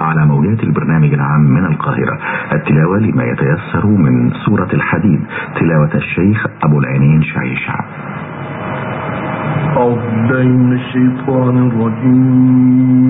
على موجات البرنامج العام من القاهرة. التلاوة لما يتيسر من سورة الحديد. تلاوة الشيخ أبو العينين شعيشة. أعوذ بالله من الشيطان الرجيم.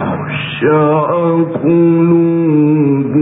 تخشى قلوب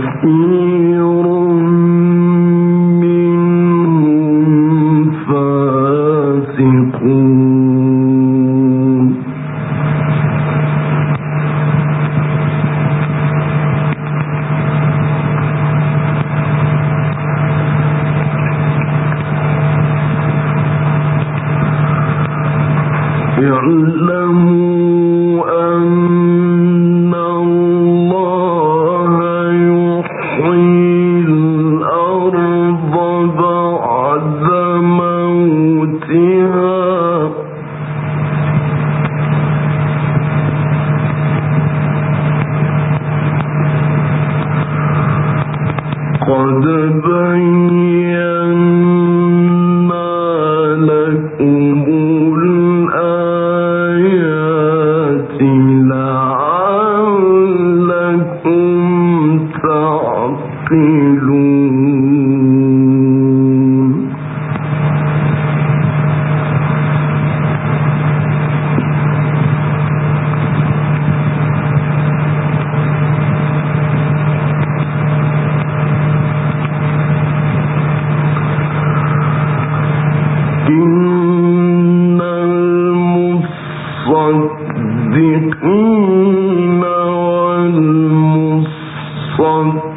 وكثير from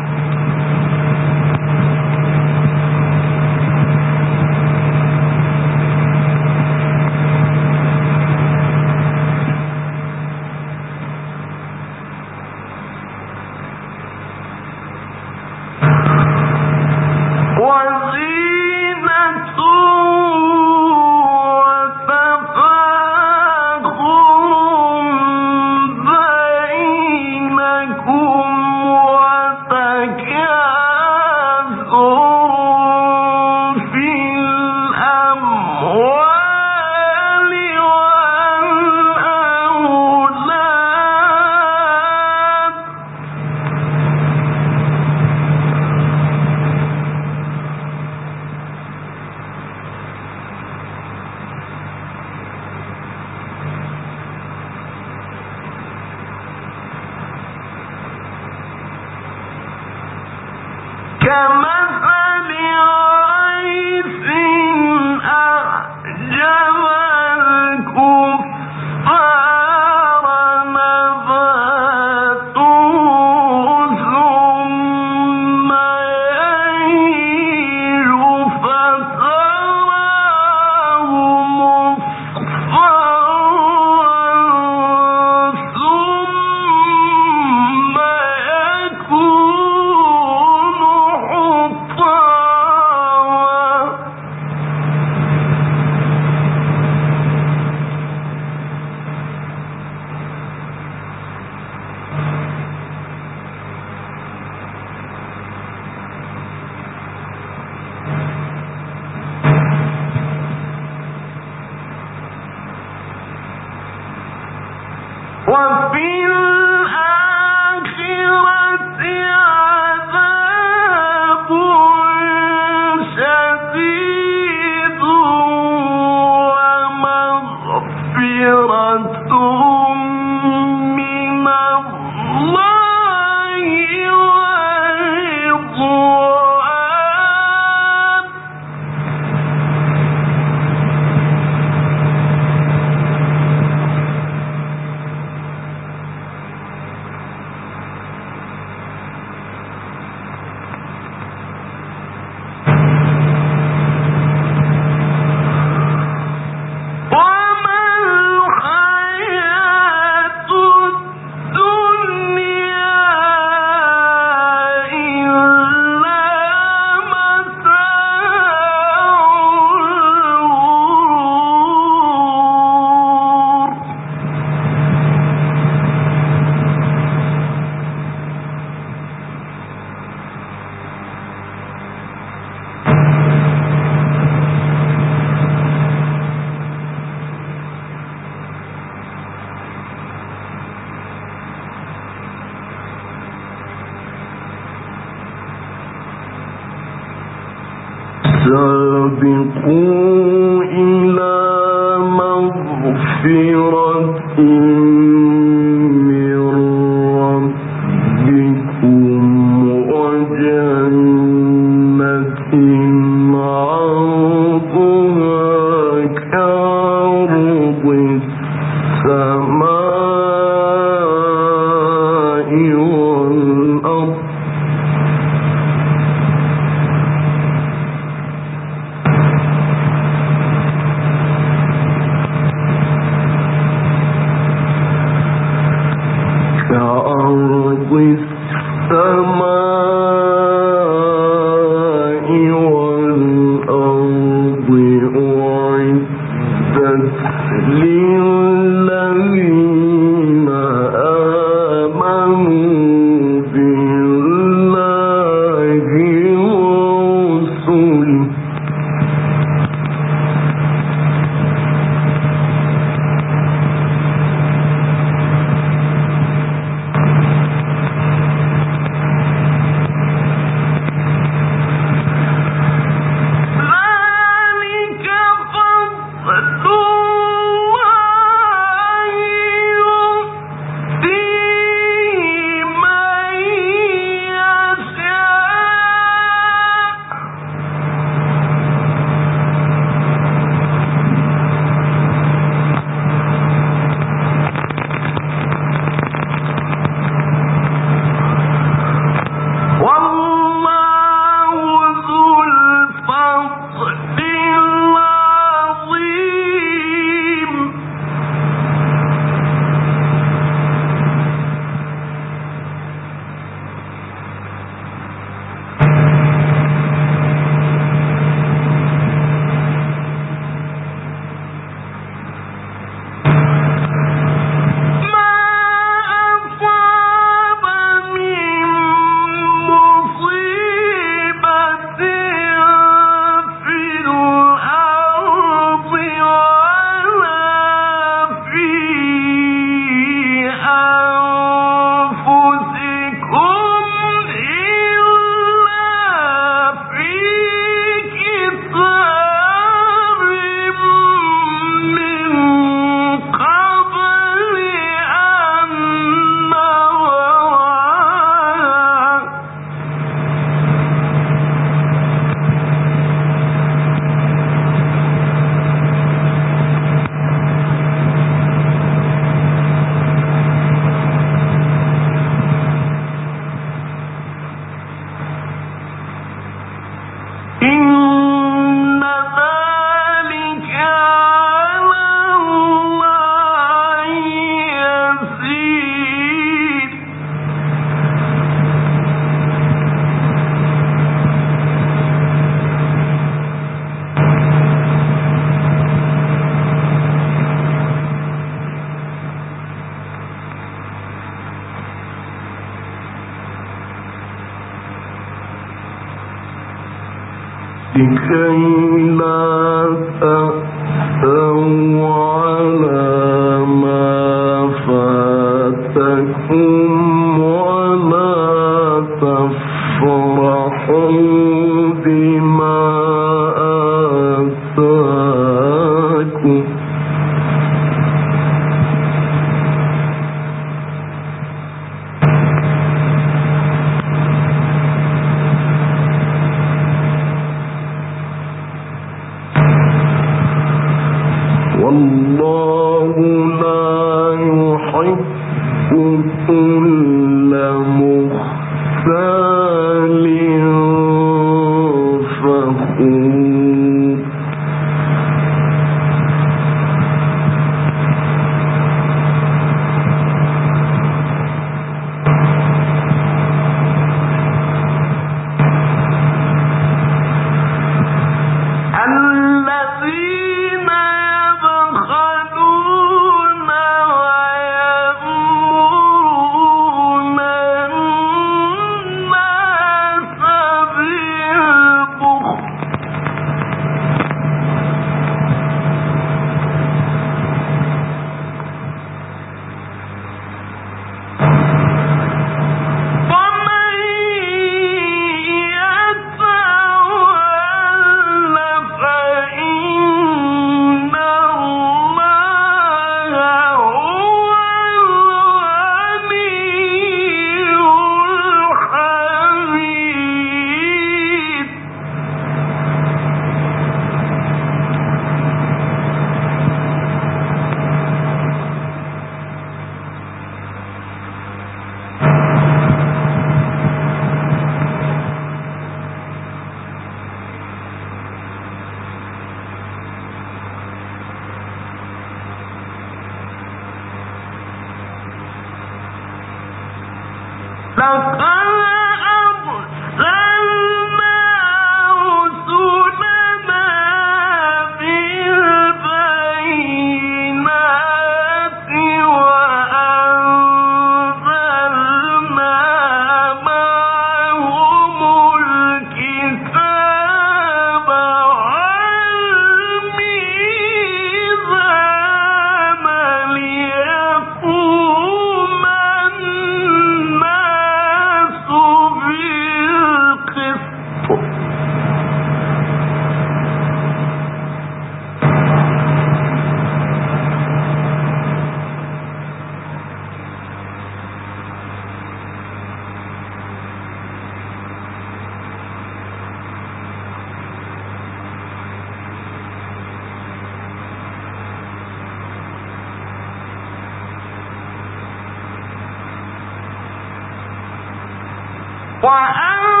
晚安。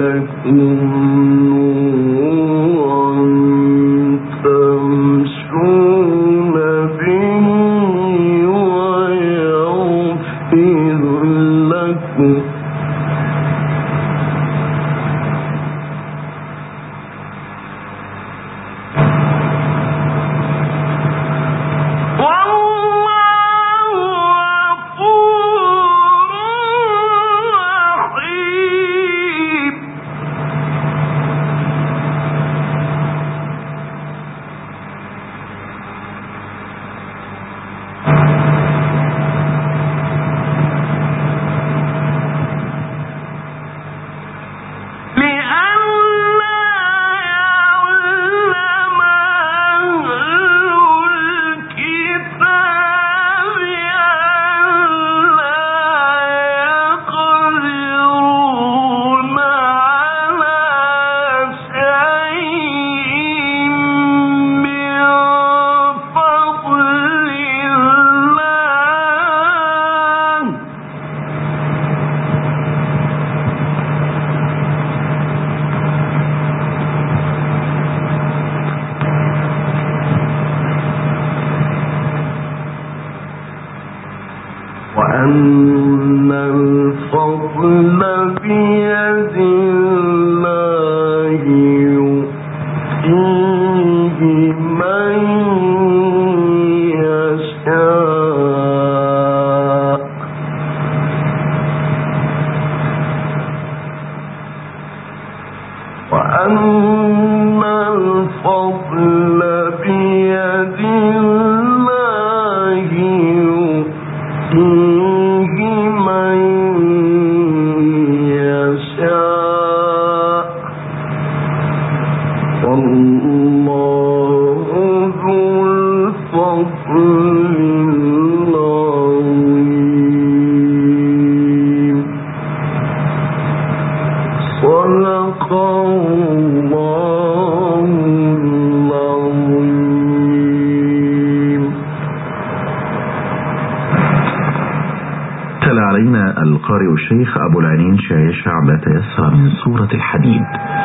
لكم